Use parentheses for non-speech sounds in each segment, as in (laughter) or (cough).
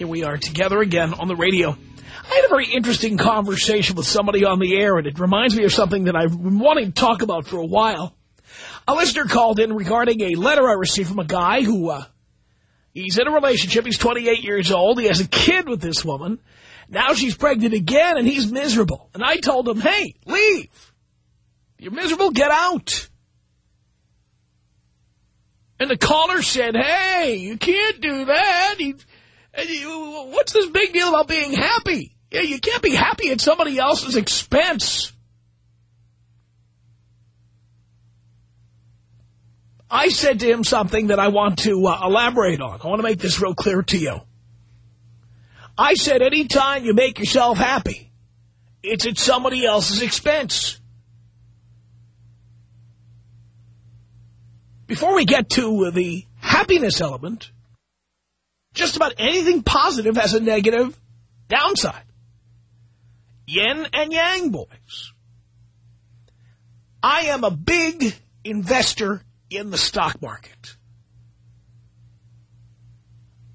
Here we are together again on the radio. I had a very interesting conversation with somebody on the air, and it reminds me of something that I've been wanting to talk about for a while. A listener called in regarding a letter I received from a guy who, uh, he's in a relationship. He's 28 years old. He has a kid with this woman. Now she's pregnant again, and he's miserable. And I told him, hey, leave. You're miserable, get out. And the caller said, hey, you can't do that. What's this big deal about being happy? Yeah, you can't be happy at somebody else's expense. I said to him something that I want to uh, elaborate on. I want to make this real clear to you. I said anytime you make yourself happy, it's at somebody else's expense. Before we get to the happiness element, just about anything positive has a negative downside. Yin and yang, boys. I am a big investor in the stock market.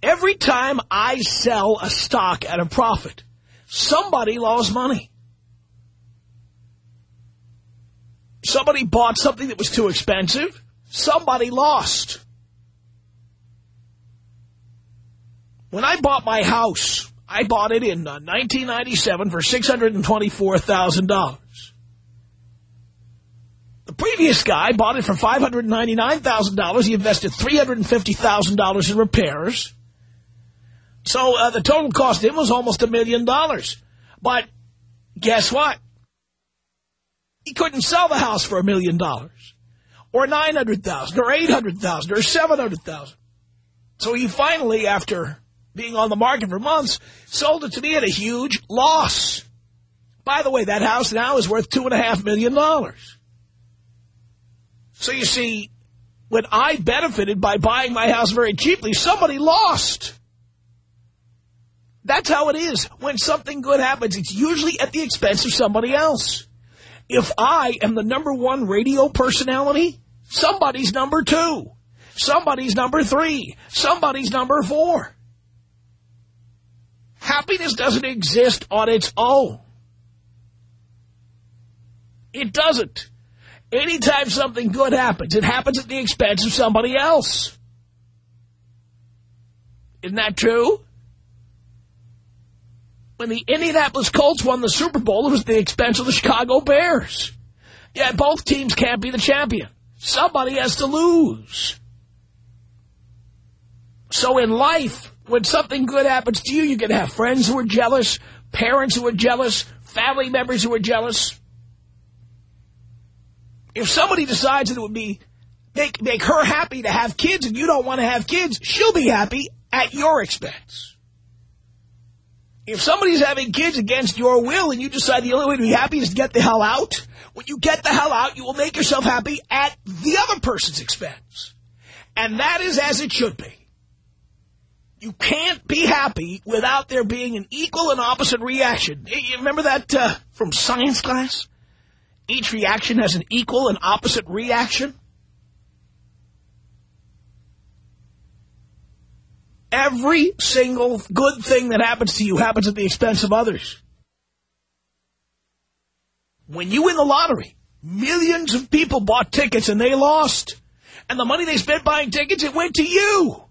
Every time I sell a stock at a profit, somebody lost money. Somebody bought something that was too expensive. Somebody lost. When I bought my house, I bought it in uh, 1997 for $624,000. The previous guy bought it for $599,000. He invested $350,000 in repairs. So uh, the total cost to him was almost a million dollars. But guess what? He couldn't sell the house for a million dollars. Or 900,000 or 800,000 or 700,000. So he finally, after being on the market for months, sold it to me at a huge loss. By the way, that house now is worth two and a half million dollars. So you see, when I benefited by buying my house very cheaply, somebody lost. That's how it is. When something good happens, it's usually at the expense of somebody else. If I am the number one radio personality, somebody's number two. Somebody's number three. Somebody's number four. Happiness doesn't exist on its own. It doesn't. Anytime something good happens, it happens at the expense of somebody else. Isn't that true? When the Indianapolis Colts won the Super Bowl, it was at the expense of the Chicago Bears. Yeah, both teams can't be the champion. Somebody has to lose. So in life, when something good happens to you, you're going to have friends who are jealous, parents who are jealous, family members who are jealous. If somebody decides that it would be make make her happy to have kids and you don't want to have kids, she'll be happy at your expense. If somebody's having kids against your will and you decide the only way to be happy is to get the hell out, when you get the hell out, you will make yourself happy at the other person's expense. And that is as it should be. You can't be happy without there being an equal and opposite reaction. You remember that uh, from science class? Each reaction has an equal and opposite reaction. Every single good thing that happens to you happens at the expense of others. When you win the lottery, millions of people bought tickets and they lost. And the money they spent buying tickets, it went to you.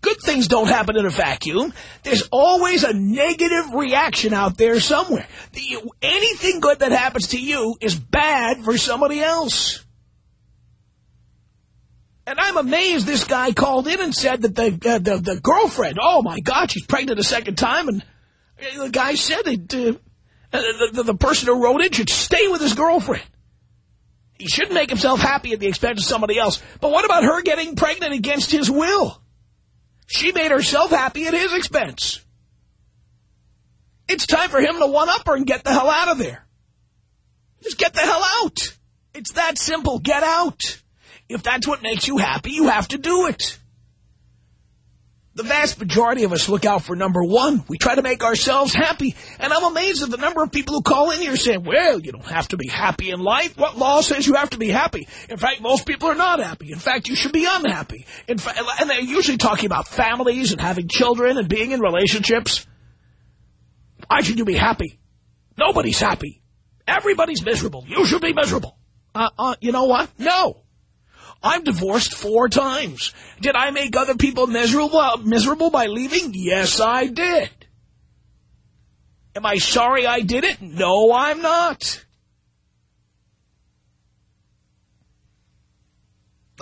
Good things don't happen in a vacuum. There's always a negative reaction out there somewhere. Anything good that happens to you is bad for somebody else. And I'm amazed this guy called in and said that the, uh, the, the girlfriend, oh, my God, she's pregnant a second time. And the guy said that uh, the, the, the person who wrote it should stay with his girlfriend. He shouldn't make himself happy at the expense of somebody else. But what about her getting pregnant against his will? She made herself happy at his expense. It's time for him to one-up her and get the hell out of there. Just get the hell out. It's that simple. Get out. If that's what makes you happy, you have to do it. The vast majority of us look out for number one. We try to make ourselves happy. And I'm amazed at the number of people who call in here saying, well, you don't have to be happy in life. What law says you have to be happy? In fact, most people are not happy. In fact, you should be unhappy. In fact, and they're usually talking about families and having children and being in relationships. Why should you be happy? Nobody's happy. Everybody's miserable. You should be miserable. Uh, uh, you know what? No. I'm divorced four times. Did I make other people miserable, miserable by leaving? Yes, I did. Am I sorry I did it? No, I'm not.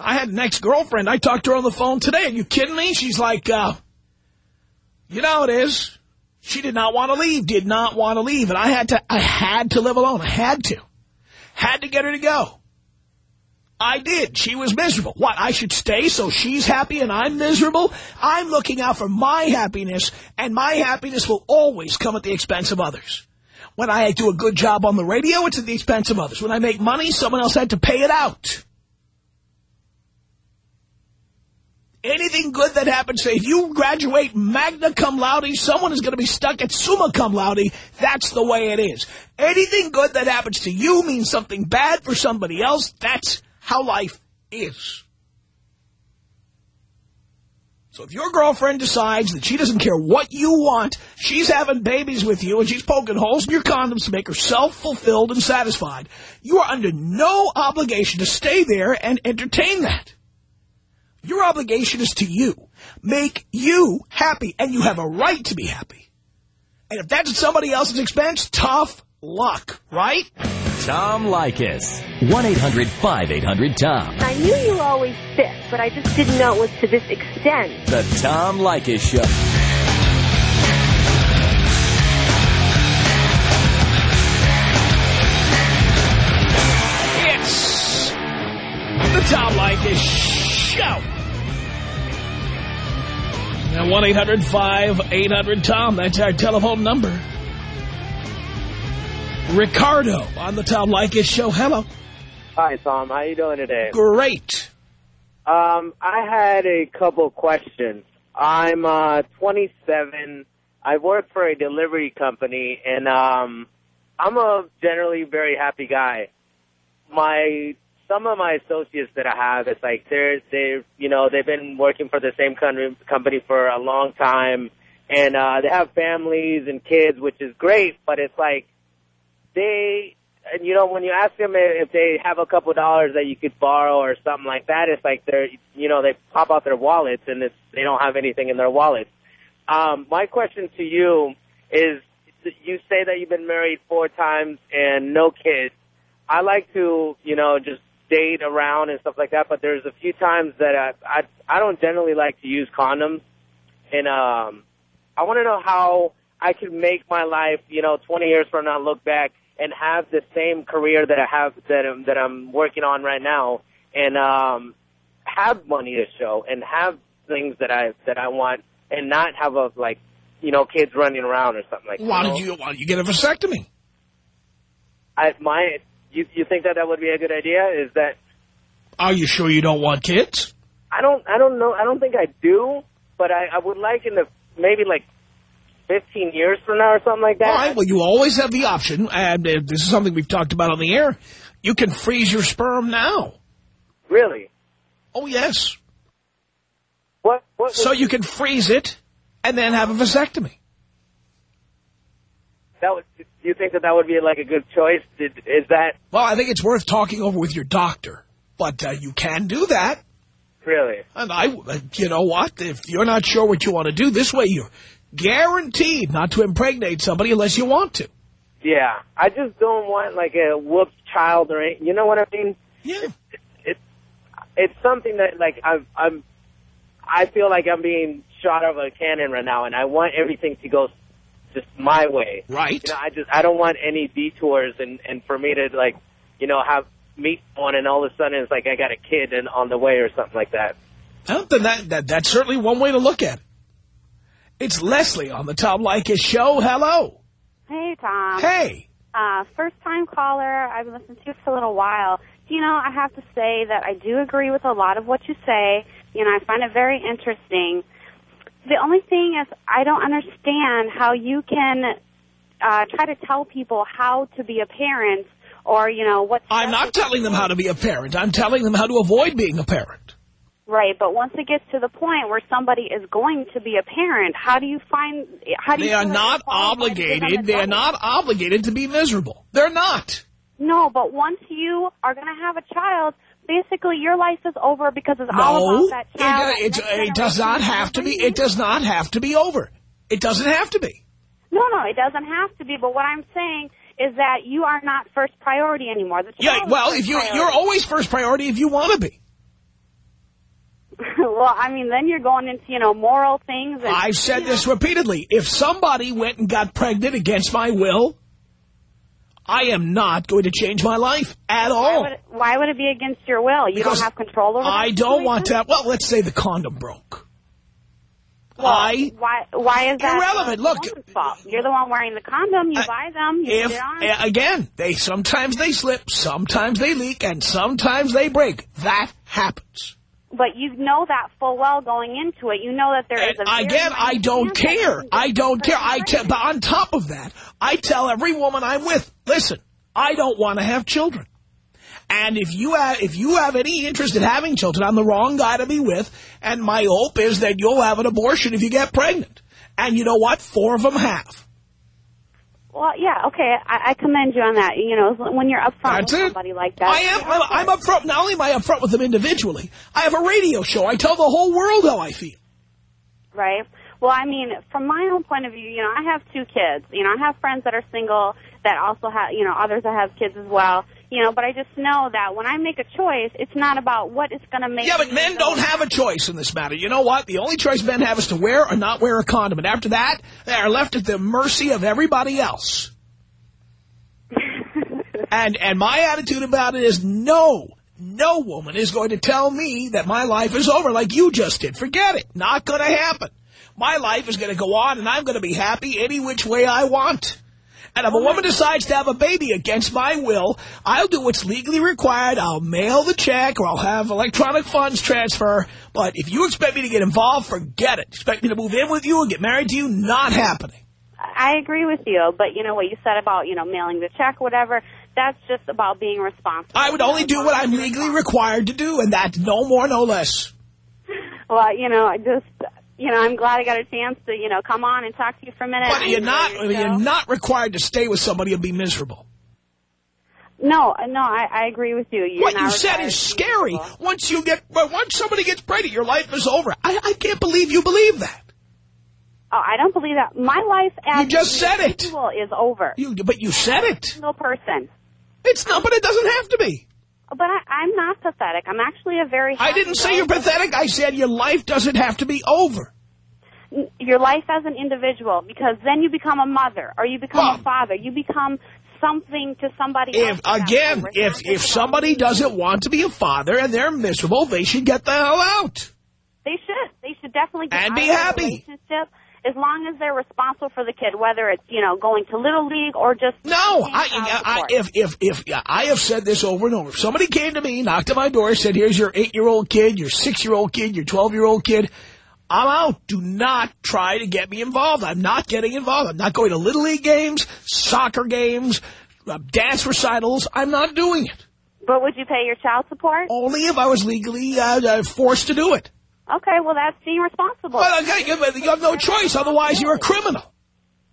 I had an ex-girlfriend. I talked to her on the phone today. Are you kidding me? She's like, uh, you know it is. She did not want to leave, did not want to leave. And I had to, I had to live alone. I had to. Had to get her to go. I did. She was miserable. What, I should stay so she's happy and I'm miserable? I'm looking out for my happiness, and my happiness will always come at the expense of others. When I do a good job on the radio, it's at the expense of others. When I make money, someone else had to pay it out. Anything good that happens, say, if you graduate magna cum laude, someone is going to be stuck at summa cum laude. That's the way it is. Anything good that happens to you means something bad for somebody else. That's how life is. So if your girlfriend decides that she doesn't care what you want, she's having babies with you and she's poking holes in your condoms to make herself fulfilled and satisfied, you are under no obligation to stay there and entertain that. Your obligation is to you. Make you happy, and you have a right to be happy. And if that's at somebody else's expense, tough luck, right? Tom Leykis. 1-800-5800-TOM. I knew you were always sick, but I just didn't know it was to this extent. The Tom Leykis Show. It's the Tom Leykis Show. Now, 1-800-5800-TOM. That's our telephone number. Ricardo on the Tom Leykis show. Hello. Hi, Tom. How you doing today? Great. Um, I had a couple questions. I'm uh, 27. I work for a delivery company, and um, I'm a generally very happy guy. My some of my associates that I have, it's like they're they you know they've been working for the same company for a long time, and uh, they have families and kids, which is great. But it's like they, and you know, when you ask them if they have a couple dollars that you could borrow or something like that, it's like they're, you know, they pop out their wallets and it's, they don't have anything in their wallets. Um, my question to you is, you say that you've been married four times and no kids. I like to, you know, just date around and stuff like that, but there's a few times that I, I, I don't generally like to use condoms. And, um, I want to know how I can make my life, you know, 20 years from now look back and have the same career that I have that I'm, that I'm working on right now, and um, have money to show and have things that I that I want, and not have a like you know kids running around or something like. Why that. did you Why did you get a vasectomy? I my you you think that that would be a good idea? Is that? Are you sure you don't want kids? I don't I don't know I don't think I do, but I I would like in the maybe like 15 years from now or something like that. All right, well, you always have the option, and uh, this is something we've talked about on the air, you can freeze your sperm now. Really? Oh, yes. What? what so you can freeze it and then have a vasectomy. That would, do you think that that would be like a good choice? Did, is that... Well, I think it's worth talking over with your doctor, but uh, you can do that. Really? And I, you know what? If you're not sure what you want to do, this way you're guaranteed not to impregnate somebody unless you want to. Yeah, I just don't want like a whooped child or anything. You know what I mean? Yeah. It's it's, it's something that like I'm I'm I feel like I'm being shot out of a cannon right now, and I want everything to go just my way. Right. You know, I just I don't want any detours, and and for me to like, you know, have meet someone, and all of a sudden it's like I got a kid and on the way or something like that. Well, then that, that, that's certainly one way to look at it. It's Leslie on the Tom Leykis show. Hello. Hey, Tom. Hey. Uh, first time caller. I've been listening to you for a little while. You know, I have to say that I do agree with a lot of what you say. You know, I find it very interesting. The only thing is I don't understand how you can uh, try to tell people how to be a parent or, you know, what... I'm not telling them how to be a parent. I'm telling them how to avoid being a parent. Right, but once it gets to the point where somebody is going to be a parent, how do you find... How do They you are not like you're qualified to give them obligated. They are not obligated to be miserable. They're not. No, but once you are going to have a child, basically your life is over because it's all No, about that child. it, it, it does not have to be. It does not have to be over. It doesn't have to be. No, no, it doesn't have to be. But what I'm saying is that you are not first priority anymore. Yeah, well, if you priority. you're always first priority if you want to be. (laughs) well, I mean, then you're going into you know moral things. And, I've said you know, this repeatedly. If somebody went and got pregnant against my will, I am not going to change my life at Why all. would, it, why would it be against your will? You Because don't have control over. I don't want situation? to. Well, let's say the condom broke. Well, I why? Why is that Irrelevant. Look, fault? You're the one wearing the condom. You I- buy them. You if put it on. uh, again they sometimes they slip, sometimes they leak, and sometimes they break. That happens. But you know that full well going into it. You know that there is And a very again, I don't care. I don't care. I tell, but on top of that, I tell every woman I'm with, listen, I don't want to have children. And if you have, if you have any interest in having children, I'm the wrong guy to be with. And my hope is that you'll have an abortion if you get pregnant. And you know what? Four of them have. Well, yeah, okay. I, I commend you on that. You know, when you're upfront That's with it. somebody like that. I am. I'm, I'm upfront. Not only am I upfront with them individually, I have a radio show. I tell the whole world how I feel. Right. Well, I mean, from my own point of view, you know, I have two kids. You know, I have friends that are single that also have, you know, others that have kids as well. You know, but I just know that when I make a choice, it's not about what it's going to make. Yeah, but me men don't have a choice in this matter. You know what? The only choice men have is to wear or not wear a condom. And after that, they are left at the mercy of everybody else. (laughs) and and my attitude about it is no. No woman is going to tell me that my life is over like you just did. Forget it. Not going to happen. My life is going to go on, and I'm going to be happy any which way I want. And if a woman decides to have a baby against my will, I'll do what's legally required. I'll mail the check or I'll have electronic funds transfer. But if you expect me to get involved, forget it. Expect me to move in with you and get married to you, not happening. I agree with you, but you know what you said about you know mailing the check, whatever. That's just about being responsible. I would only do what I'm legally required to do, and that's no more, no less. Well, you know, I just you know, I'm glad I got a chance to you know come on and talk to you for a minute. But you're not, your show. you're not required to stay with somebody and be miserable. No, no, I, I agree with you. You're what you said is scary. miserable. Once you get, once somebody gets pregnant, your life is over. I, I can't believe you believe that. Oh, I don't believe that. My life as You just said it. is over. You, but you said it. Single person. It's not, but it doesn't have to be. But I, I'm not pathetic. I'm actually a very. I didn't say you're pathetic. I said your life doesn't have to be over. Your life as an individual, because then you become a mother or you become Well- a father. You become something to somebody If else. again, if if somebody doesn't want to be a father and they're miserable, they should get the hell out. They should. They should definitely get And out be of happy. relationship as long as they're responsible for the kid, whether it's you know going to little league or just No, I, I, if if if I have said this over and over. If somebody came to me, knocked at my door, said, "Here's your eight-year-old kid, your six-year-old kid, your twelve-year-old kid," I'm out. Do not try to get me involved. I'm not getting involved. I'm not going to little league games, soccer games, uh, dance recitals. I'm not doing it. But would you pay your child support? Only if I was legally uh, uh, forced to do it. Okay, well that's being responsible. Well, okay, you you have no choice. Otherwise, you're a criminal.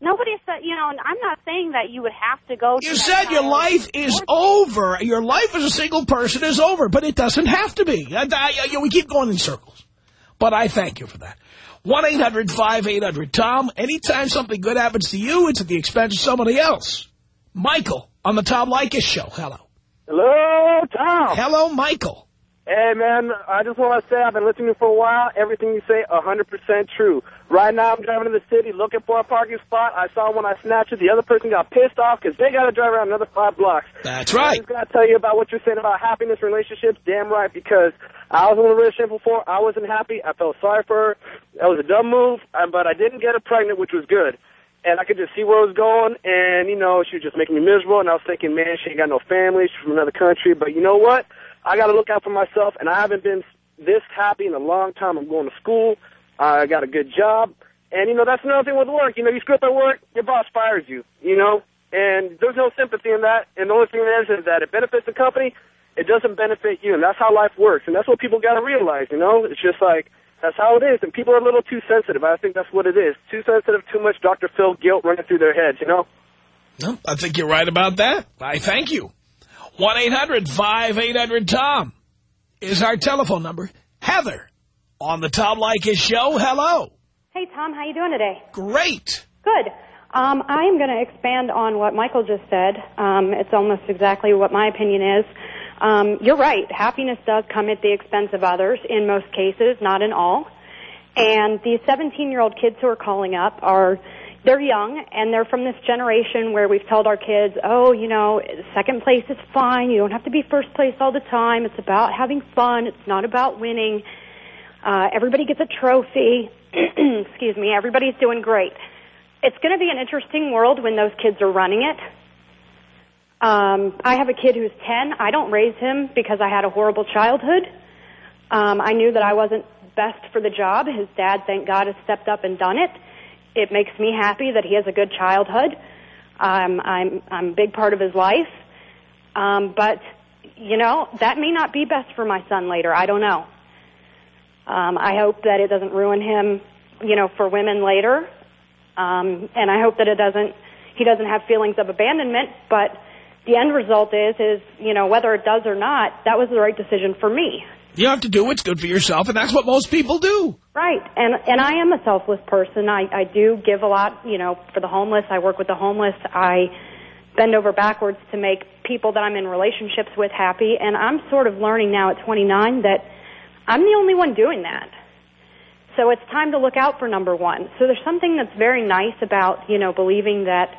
Nobody said, you know, and I'm not saying that you would have to go. to You that said your life is support. over. Your life as a single person is over, but it doesn't have to be. I, I, you know, we keep going in circles. But I thank you for that. 1-800-5800-TOM. Anytime something good happens to you, it's at the expense of somebody else. Michael on the Tom Leykis show. Hello. Hello, Tom. Hello, Michael. Hey, man, I just want to say I've been listening to you for a while. Everything you say, 100% true. Right now, I'm driving to the city looking for a parking spot. I saw one, I snatched it. The other person got pissed off because they got to drive around another five blocks. That's right. I just got to tell you about what you're saying about happiness relationships. Damn right, because I was in a relationship before. I wasn't happy. I felt sorry for her. That was a dumb move, uh, but I didn't get her pregnant, which was good. And I could just see where it was going, and, you know, she was just making me miserable, and I was thinking, man, she ain't got no family. She's from another country. But you know what? I got to look out for myself, and I haven't been this happy in a long time. I'm going to school. I got a good job. And, you know, that's another thing with work. You know, you screw up at work, your boss fires you, you know. And there's no sympathy in that. And the only thing is, is that it benefits the company. It doesn't benefit you. And that's how life works. And that's what people got to realize, you know. It's just like, that's how it is. And people are a little too sensitive. I think that's what it is. Too sensitive, too much Dr. Phil guilt running through their heads, you know. No, I think you're right about that. I thank you. 1-800-5800-TOM is our telephone number. Heather on the Tom Leykis show. Hello. Hey, Tom, how you doing today? Great. Good. Um, I'm going to expand on what Michael just said. Um, it's almost exactly what my opinion is. Um, you're right. Happiness does come at the expense of others in most cases, not in all. And these 17-year-old kids who are calling up are they're young and they're from this generation where we've told our kids, oh, you know, second place is fine. You don't have to be first place all the time. It's about having fun. It's not about winning. Uh, everybody gets a trophy. (clears throat) Excuse me. Everybody's doing great. It's going to be an interesting world when those kids are running it. Um, I have a kid who's 10. I don't raise him because I had a horrible childhood. Um, I knew that I wasn't best for the job. His dad, thank God, has stepped up and done it it makes me happy that he has a good childhood. Um, I'm I'm a big part of his life, um, but you know that may not be best for my son later. I don't know. Um, I hope that it doesn't ruin him, you know, for women later, um, and I hope that it doesn't. He doesn't have feelings of abandonment, but the end result is, is you know, whether it does or not, that was the right decision for me. You have to do what's good for yourself, and that's what most people do. Right, and and I am a selfless person. I I do give a lot, you know, for the homeless. I work with the homeless. I bend over backwards to make people that I'm in relationships with happy, and I'm sort of learning now at 29 that I'm the only one doing that. So it's time to look out for number one. So there's something that's very nice about, you know, believing that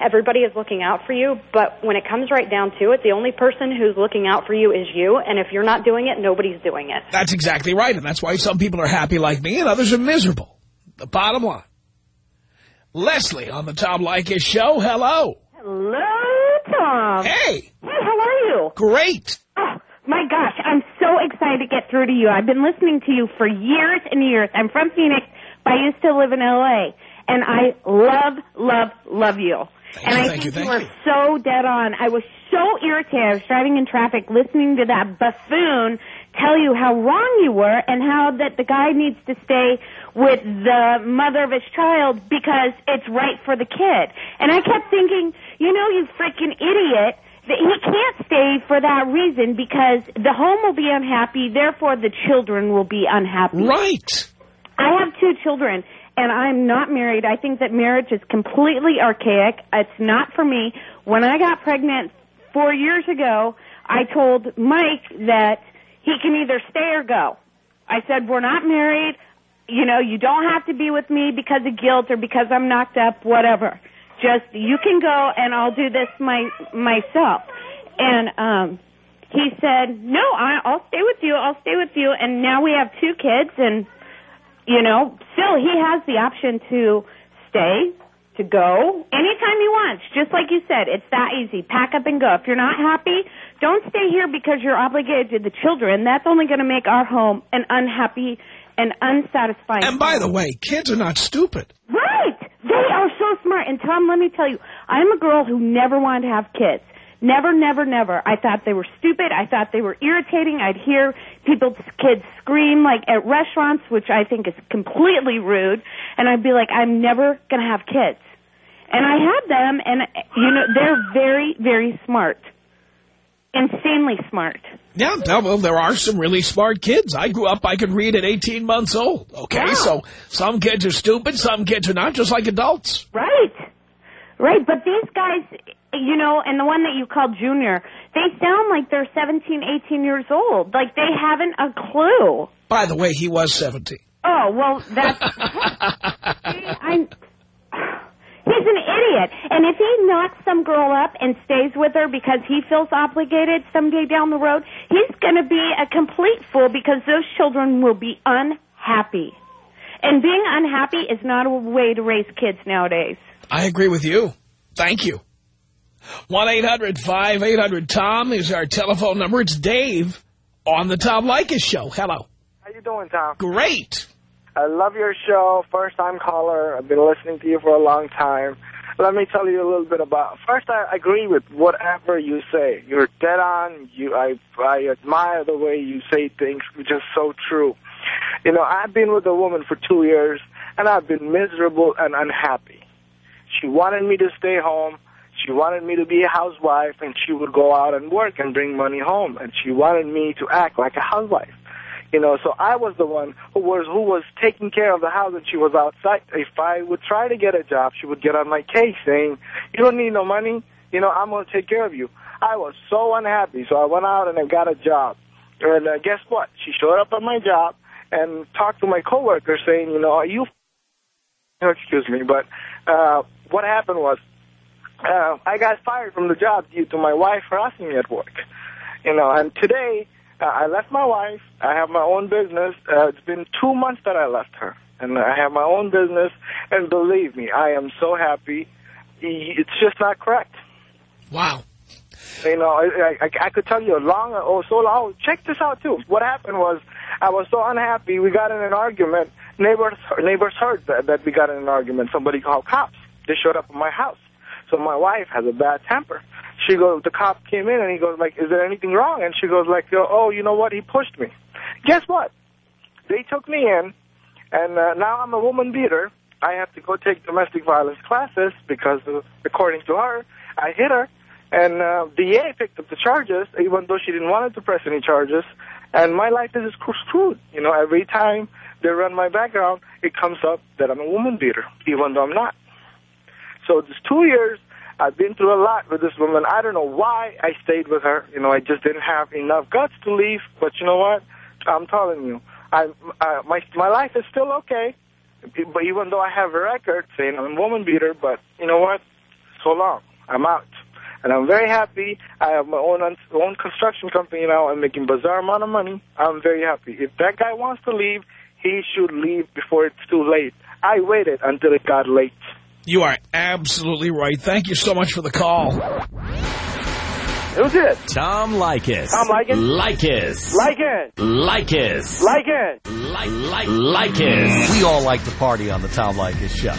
everybody is looking out for you, but when it comes right down to it, the only person who's looking out for you is you, and if you're not doing it, nobody's doing it. That's exactly right, and that's why some people are happy like me and others are miserable. The bottom line. Leslie on the Tom Leykis show, hello. Hello, Tom. Hey. Hey, how are you? Great. Oh, my gosh, I'm so excited to get through to you. I've been listening to you for years and years. I'm from Phoenix, but I used to live in L.A., and I love, love, love you. Thank and you, I think you, you were so dead on. I was so irritated. I was driving in traffic listening to that buffoon tell you how wrong you were and how that the guy needs to stay with the mother of his child because it's right for the kid. And I kept thinking, you know, you freaking idiot, that he can't stay for that reason because the home will be unhappy, therefore the children will be unhappy. Right. I have two children, and I'm not married. I think that marriage is completely archaic. It's not for me. When I got pregnant four years ago, I told Mike that he can either stay or go. I said, we're not married. You know, you don't have to be with me because of guilt or because I'm knocked up, whatever. Just, you can go and I'll do this my, myself. And, um, he said, no, I, I'll stay with you. I'll stay with you. And now we have two kids and you know, still he has the option to stay, to go anytime he wants. Just like you said, it's that easy. Pack up and go. If you're not happy, don't stay here because you're obligated to the children. That's only going to make our home an unhappy and unsatisfying. And by the way, kids are not stupid. Right. They are so smart. And Tom, let me tell you, I'm a girl who never wanted to have kids. Never, never, never. I thought they were stupid. I thought they were irritating. I'd hear people's kids scream like at restaurants, which I think is completely rude. And I'd be like, I'm never going to have kids. And I had them, and you know, they're very, very smart. insanely smart. Yeah, well, there are some really smart kids. I grew up, I could read at 18 months old. Okay, Yeah. so some kids are stupid, some kids are not, just like adults. Right. Right, but these guys, you know, and the one that you called Junior, they sound like they're 17, 18 years old. Like they haven't a clue. By the way, he was 17. Oh, well, that's... (laughs) I, he's an idiot. And if he knocks some girl up and stays with her because he feels obligated someday down the road, he's going to be a complete fool because those children will be unhappy. And being unhappy is not a way to raise kids nowadays. I agree with you. Thank you. 1-800-5800-TOM is our telephone number. It's Dave on the Tom Leykis Show. Hello. How you doing, Tom? Great. I love your show. First time caller. I've been listening to you for a long time. Let me tell you a little bit about. First, I agree with whatever you say. You're dead on. You, I, I admire the way you say things, which is so true. You know, I've been with a woman for two years, and I've been miserable and unhappy. She wanted me to stay home. She wanted me to be a housewife, and she would go out and work and bring money home. And she wanted me to act like a housewife. You know, so I was the one who was who was taking care of the house, and she was outside. If I would try to get a job, she would get on my case saying, "You don't need no money. You know, I'm going to take care of you." I was so unhappy, so I went out and I got a job. And uh, guess what? She showed up at my job and talked to my coworker, saying, "You know, are you?" Excuse me, but uh, what happened was uh, I got fired from the job due to my wife harassing me at work. You know, and today uh, I left my wife. I have my own business. Uh, it's been two months that I left her, and I have my own business. And believe me, I am so happy. It's just not correct. Wow. You know, I, I, I could tell you a long, oh, so long. Check this out, too. What happened was I was so unhappy. We got in an argument. Neighbors, neighbors heard that, that we got in an argument. Somebody called cops. They showed up at my house. So my wife has a bad temper. She goes, the cop came in and he goes like, is there anything wrong? And she goes like, oh, you know what? He pushed me. Guess what? They took me in, and uh, now I'm a woman beater. I have to go take domestic violence classes because, uh, according to her, I hit her. And uh, DA picked up the charges, even though she didn't want to press any charges. And my life is screwed. You know, every time they run my background, it comes up that I'm a woman beater, even though I'm not. So this two years, I've been through a lot with this woman. I don't know why I stayed with her. You know, I just didn't have enough guts to leave. But you know what? I'm telling you, I, uh, my my life is still okay. But even though I have a record saying I'm a woman beater, but you know what? So long. I'm out. And I'm very happy. I have my own own construction company now. I'm making bizarre amount of money. I'm very happy. If that guy wants to leave, he should leave before it's too late. I waited until it got late. You are absolutely right. Thank you so much for the call. Who's it? Tom Leykis. Tom Leykis? Leykis. Like it. Leykis. Like it. Like, like, Leykis. We all like to party on the Tom Leykis show.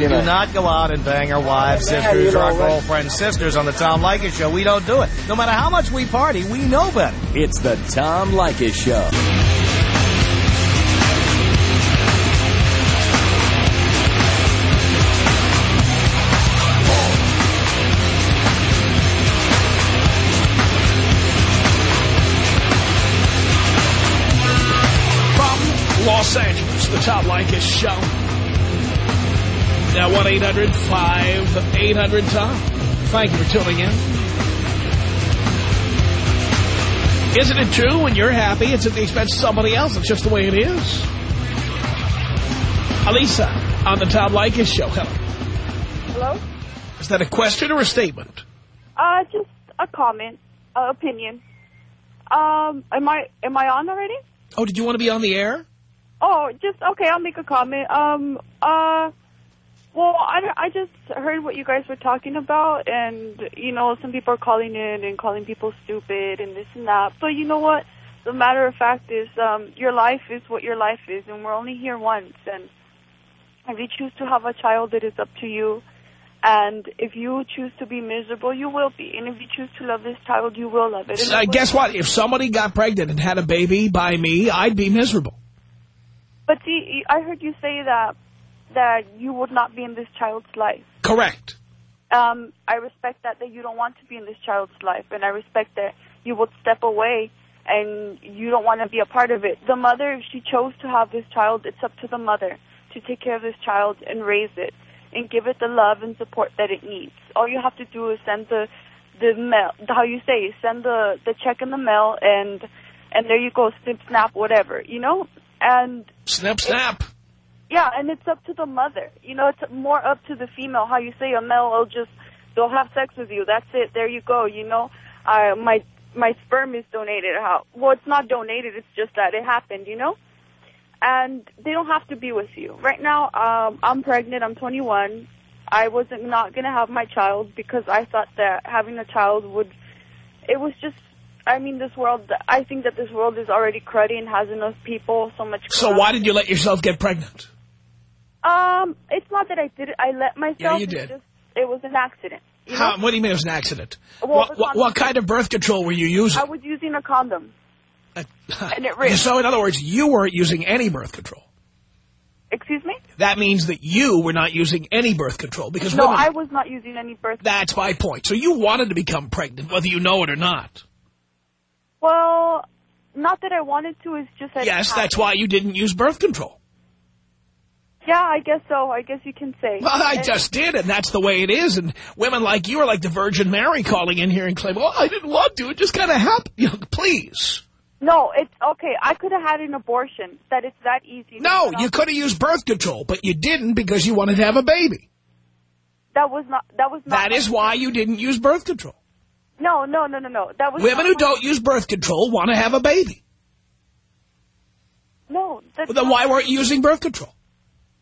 You know. do not go out and bang our wives, Man, sisters, you or our know girlfriends, sisters on the Tom Leykis show. We don't do it. No matter how much we party, we know better. It's the Tom Leykis Show. Los Angeles, the Tom Leykis Show. Now 1-800-5800-TOM. Thank you for tuning in. Isn't it true when you're happy, it's at the expense of somebody else? It's just the way it is. Alisa, on the Tom Leykis Show. Hello. Hello? Is that a question or a statement? Uh, just a comment, uh, opinion. Um, am I am I on already? Oh, did you want to be on the air? Oh, just okay. I'll make a comment. Um, uh, well, I, I just heard what you guys were talking about, and you know, some people are calling in and calling people stupid and this and that. But you know what? The matter of fact is, um, your life is what your life is, and we're only here once. And if you choose to have a child, it is up to you. And if you choose to be miserable, you will be. And if you choose to love this child, you will love it. Uh, guess what? If somebody got pregnant and had a baby by me, I'd be miserable. But see, I heard you say that that you would not be in this child's life. Correct. Um, I respect that that you don't want to be in this child's life, and I respect that you would step away and you don't want to be a part of it. The mother, if she chose to have this child, it's up to the mother to take care of this child and raise it and give it the love and support that it needs. All you have to do is send the the mail, how you say, send the the check in the mail and and there you go, snip snap, whatever, you know. And snap snap. Yeah, and it's up to the mother. You know, it's more up to the female. How you say a male will just they'll have sex with you. That's it. There you go. You know, uh, my my sperm is donated. How? Well, it's not donated. It's just that it happened. You know, and they don't have to be with you. Right now, um, I'm pregnant. I'm 21. I wasn't not going to have my child because I thought that having a child would. It was just. I mean, this world. I think that this world is already cruddy and has enough people. So much. So why did you let yourself get pregnant? Um, it's not that I did it. I let myself. Yeah, you did. just- it was an accident. You How, know? what do you mean it was an accident? Well, what, what, what kind of birth control were you using? I was using a condom. (laughs) and it ripped. So in other words, you weren't using any birth control. Excuse me? That means that you were not using any birth control because No, women, I was not using any birth. that's my point. So you wanted to become pregnant, whether you know it or not. Well, not that I wanted to. It's just that. Yes, that's why you didn't use birth control. Yeah, I guess so. I guess you can say. Well, I And- just did, and that's the way it is. And women like you are like the Virgin Mary calling in here and claiming, "Oh, I didn't want to. It just kind of happened." You (laughs) know, please. No, it's okay. I could have had an abortion. That it's that easy. No, you could have used birth control, but you didn't because you wanted to have a baby. That was not. That was not. That is why you didn't use birth control. No, no, no, no, no. That was Women who don't use birth control want to have a baby. No, that's Well, then why weren't you using birth control?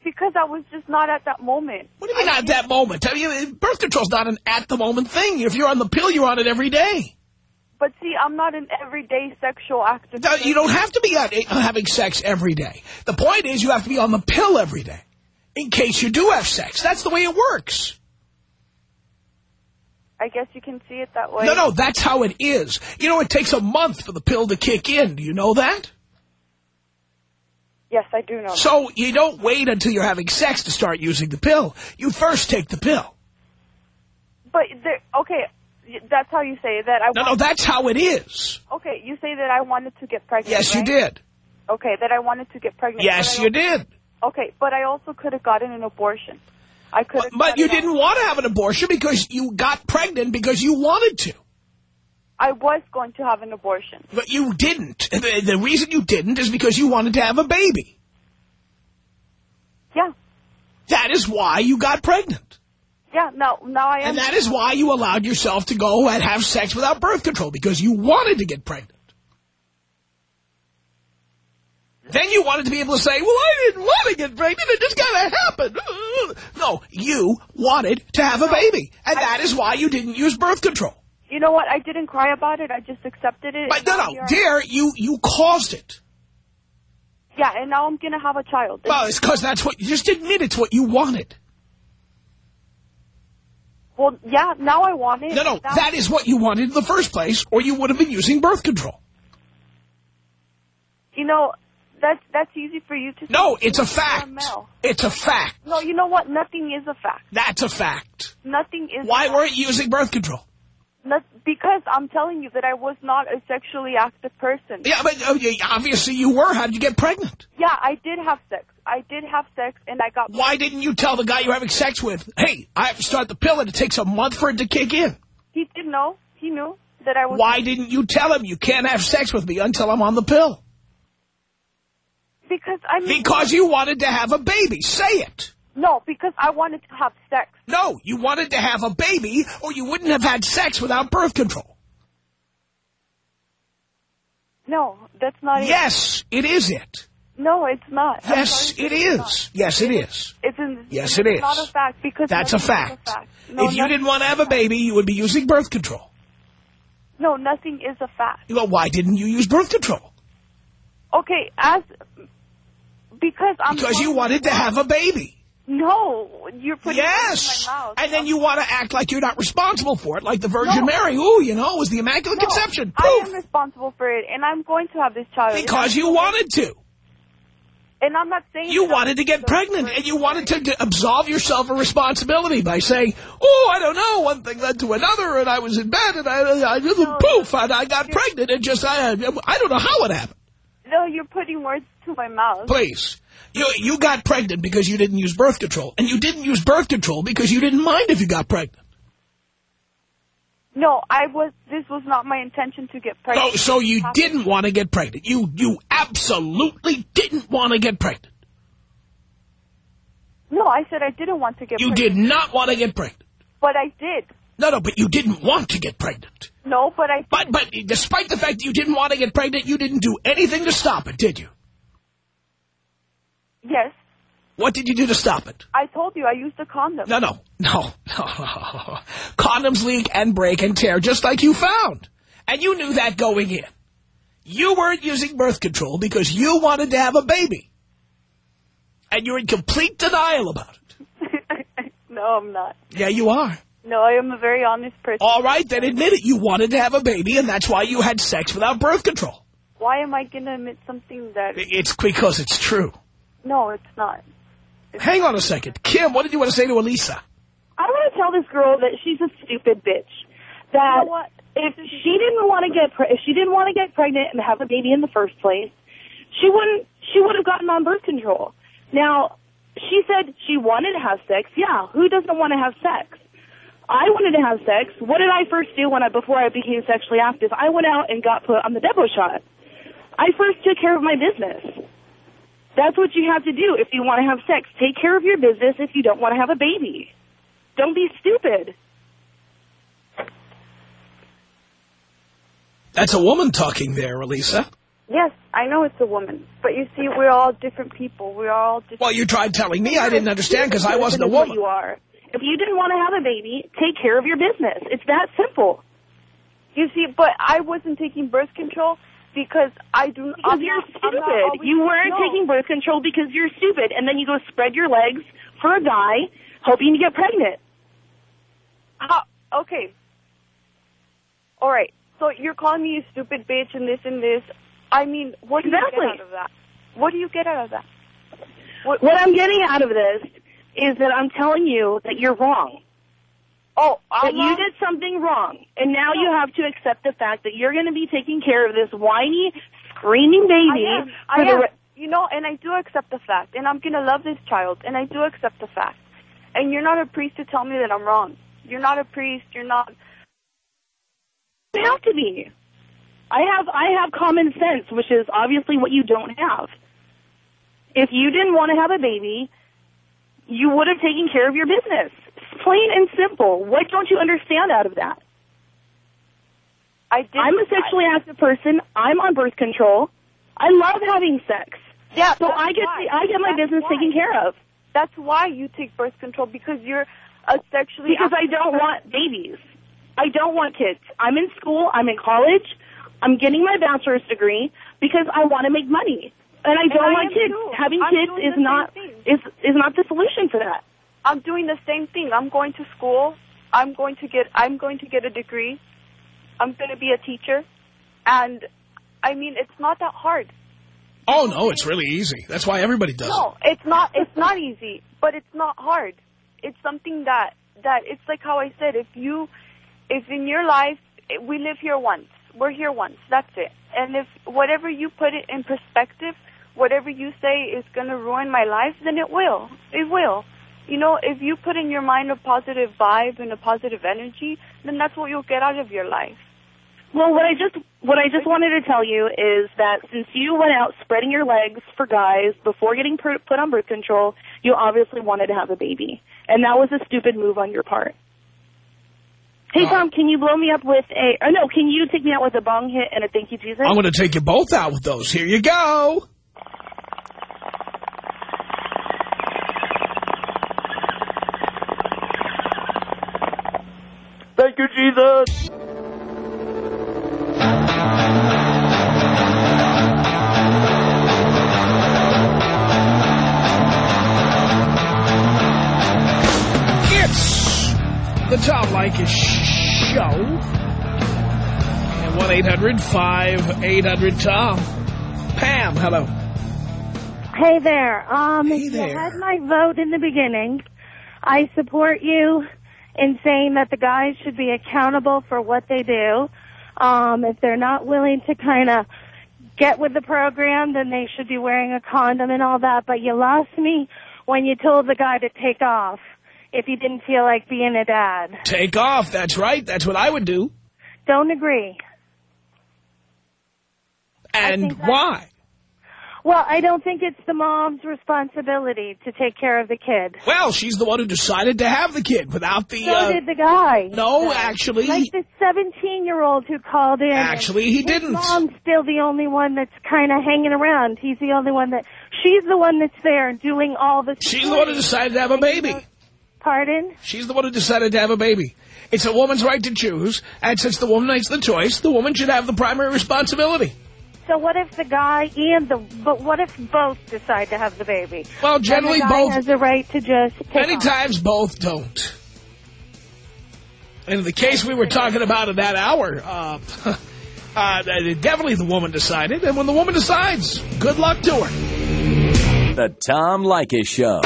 Because I was just not at that moment. What do you mean not at that moment? I mean, birth control's not an at-the-moment thing. If you're on the pill, you're on it every day. But see, I'm not an everyday sexual active. No, you don't have to be out, uh, having sex every day. The point is you have to be on the pill every day in case you do have sex. That's the way it works. I guess you can see it that way. No, no, that's how it is. You know, it takes a month for the pill to kick in. Do you know that? Yes, I do know. So you don't wait until you're having sex to start using the pill. You first take the pill. But there, okay, that's how you say that. I No, no, that's how it is. Okay, you say that I wanted to get pregnant. Yes, you did. Okay, that I wanted to get pregnant. Yes, you did. Okay, but I also could have gotten an abortion. I could have. But you didn't want to have an abortion because you got pregnant because you wanted to. I was going to have an abortion. But you didn't. The, the reason you didn't is because you wanted to have a baby. Yeah, That is why you got pregnant. yeah. Now, now I am. And that is why you allowed yourself to go and have sex without birth control, because you wanted to get pregnant. Then you wanted to be able to say, well, I didn't want to get pregnant, it just kind of happened. No, you wanted to have a baby, and that is why you didn't use birth control. You know what? I didn't cry about it. I just accepted it. But no, no, dear, you, you caused it. Yeah, and now I'm gonna have a child. Well, it's because that's what, you just admit it's what you wanted. Well, yeah. Now I want it. No, no, Now- that is what you wanted in the first place, or you would have been using birth control. You know, that's that's easy for you to. Say. No, it's a fact. It's a fact. No, you know what? Nothing is a fact. That's a fact. Nothing is. Why a fact. weren't you using birth control? Not, because I'm telling you that I was not a sexually active person. Yeah, but uh, obviously you were. How did you get pregnant? Yeah, I did have sex. I did have sex, and I got. Why didn't you tell the guy you're having sex with, hey, I have to start the pill and it takes a month for it to kick in? He did know. He knew that I was. Why didn't you tell him you can't have sex with me until I'm on the pill? Because I mean. Because you wanted to have a baby. Say it. No, because I wanted to have sex. No, you wanted to have a baby or you wouldn't have had sex without birth control. No, that's not it. Yes, it is it. No, it's not. Yes, it it's not. Yes, it is. It's in, Yes, it's it is. not a fact because That's a is fact. fact. No, If you didn't want to have a baby, you would be using birth control. No, nothing is a fact. Well, why didn't you use birth control? Okay, as because I'm Because you wanted to have a baby. No, you're putting Yes. in my mouth. And then you want to act like you're not responsible for it, like the Virgin No. Mary. Ooh, you know, it was the Immaculate No, Conception. I am responsible for it, and I'm going to have this child. Because you wanted to. And I'm not saying You wanted to get pregnant, and you wanted to d- absolve yourself of responsibility by saying, oh, I don't know, one thing led to another, and I was in bed, and I, I poof, and I got pregnant, and just, I, I don't know how it happened. No, you're putting words to my mouth. Please. You, you got pregnant because you didn't use birth control, and you didn't use birth control because you didn't mind if you got pregnant. No, I was. This was not my intention to get pregnant. Oh, so you didn't want to get pregnant. You, you absolutely didn't want to get pregnant. No, I said I didn't want to get You pregnant. did not want to get pregnant. But I did. No, no, but you didn't want to get pregnant. No, but I. But, but despite the fact that you didn't want to get pregnant, you didn't do anything to stop it, did you? Yes, What did you do to stop it? I told you I used a condom. No, no, (laughs) no, no. Condoms leak and break and tear just like you found. And you knew that going in. You weren't using birth control because you wanted to have a baby. And you're in complete denial about it. (laughs) no, I'm not. Yeah, you are. No, I am a very honest person. All right, then admit it. You wanted to have a baby, and that's why you had sex without birth control. Why am I going to admit something that... It's because it's true. No, it's not. Hang on a second. Kim, what did you want to say to Elisa? I want to tell this girl that she's a stupid bitch. That You know what? if she didn't want to get pre- if she didn't want to get pregnant and have a baby in the first place, she wouldn't she would have gotten on birth control. Now, she said she wanted to have sex. Yeah, who doesn't want to have sex? I wanted to have sex. What did I first do when I before I became sexually active? I went out and got put on the Depo shot. I first took care of my business. That's what you have to do if you want to have sex. Take care of your business if you don't want to have a baby. Don't be stupid. That's a woman talking there, Elisa. Yes, I know it's a woman. But you see, we're all different people. We're all different... Well, you tried telling me. I didn't understand because I wasn't a woman. You are. If you didn't want to have a baby, take care of your business. It's that simple. You see, but I wasn't taking birth control because I do... Because I'm you're not- stupid. always- You weren't no. taking birth control because you're stupid, and then you go spread your legs for a guy, hoping to get pregnant. How, okay. All right. So you're calling me a stupid bitch and this and this. I mean, what do Exactly. you get out of that? What do you get out of that? What, What I'm getting out of this is that I'm telling you that you're wrong. Oh, that you did something wrong, and now you have to accept the fact that you're going to be taking care of this whiny, screaming baby. I am. I am. You know, and I do accept the fact, and I'm gonna love this child, and I do accept the fact. And you're not a priest to tell me that I'm wrong. You're not a priest. You're not. You have to be. I have I have common sense, which is obviously what you don't have. If you didn't want to have a baby, you would have taken care of your business. Plain and simple. What don't you understand out of that? I did. I'm a sexually active person. I'm on birth control. I love having sex. Yeah, So I get why. I get my That's business why. taken care of That's why you take birth control because you're a sexually. because I don't person. want babies. I don't want kids. I'm in school. I'm in college. I'm getting my bachelor's degree because I want to make money. And I don't I want kids. too. Having I'm kids is not thing. is is not the solution for that. I'm doing the same thing. I'm going to school. I'm going to get. I'm going to get a degree. I'm going to be a teacher, and I mean, it's not that hard. Oh, no, it's really easy. That's why everybody does it. No, it's not. It's not easy, but it's not hard. It's something that that it's like how I said. If you, if in your life we live here once, we're here once. That's it. And if whatever you put it in perspective, whatever you say is going to ruin my life, then it will. It will. You know, if you put in your mind a positive vibe and a positive energy, then that's what you'll get out of your life. Well, what I just what I just wanted to tell you is that since you went out spreading your legs for guys before getting per- put on birth control, you obviously wanted to have a baby, and that was a stupid move on your part. Hey Tom, can you blow me up with a? Or no, can you take me out with a bong hit and a thank you Jesus? I'm going to take you both out with those. Here you go. Thank you, Jesus. It's the Tom Leykis Show. And 1-800-5800-TOM. Pam, hello. Hey there. Um, Hey you there. had my vote in the beginning. I support you in saying that the guys should be accountable for what they do. Um, if they're not willing to kind of get with the program, then they should be wearing a condom and all that. But you lost me when you told the guy to take off if he didn't feel like being a dad. Take off. That's right. That's what I would do. Don't agree. And why? Well, I don't think it's the mom's responsibility to take care of the kid. Well, she's the one who decided to have the kid without the... So uh, did the guy. No, actually... Like the 17-year-old who called in. Actually, he didn't. mom's still the only one that's kind of hanging around. He's the only one that... She's the one that's there doing all the... She's the one who decided to have a baby. Pardon? She's the one who decided to have a baby. It's a woman's right to choose, and since the woman makes the choice, the woman should have the primary responsibility. So what if the guy and the... But what if both decide to have the baby? Well, generally the both- has a right to just... Take Many off. times both don't. In the case we were talking about in that hour, uh, (laughs) uh, definitely the woman decided. And when the woman decides, good luck to her. The Tom Leykis Show.